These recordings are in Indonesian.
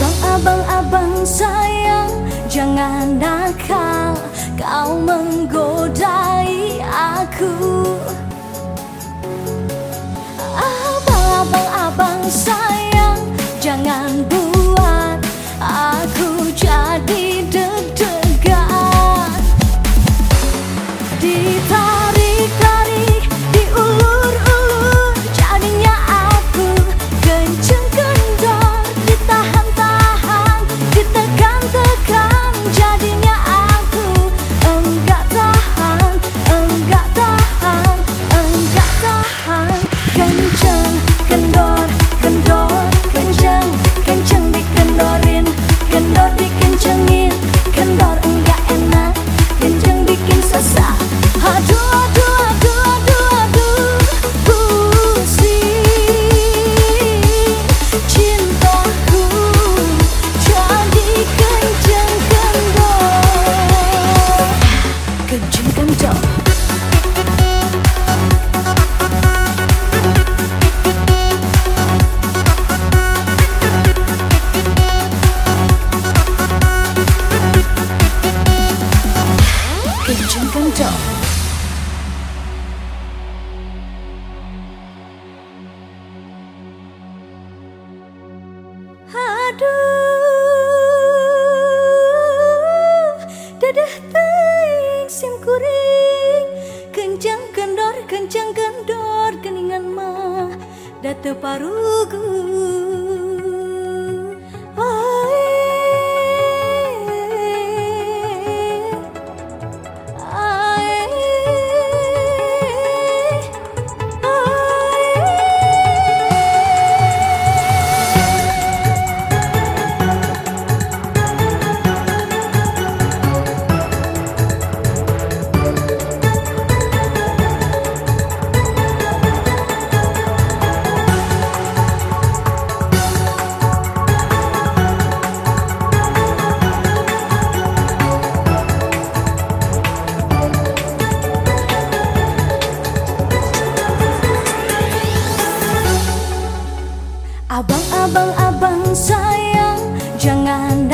Abang-abang sayang Jangan nakal Kau menggodai aku? Abang-abang sayang Jangan buat aduh dadah teing sim kuring. Kencang kendor kencang kendor keningan mah. Datu parugu. Abang, abang, abang sayang Jangan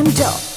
FM Joe.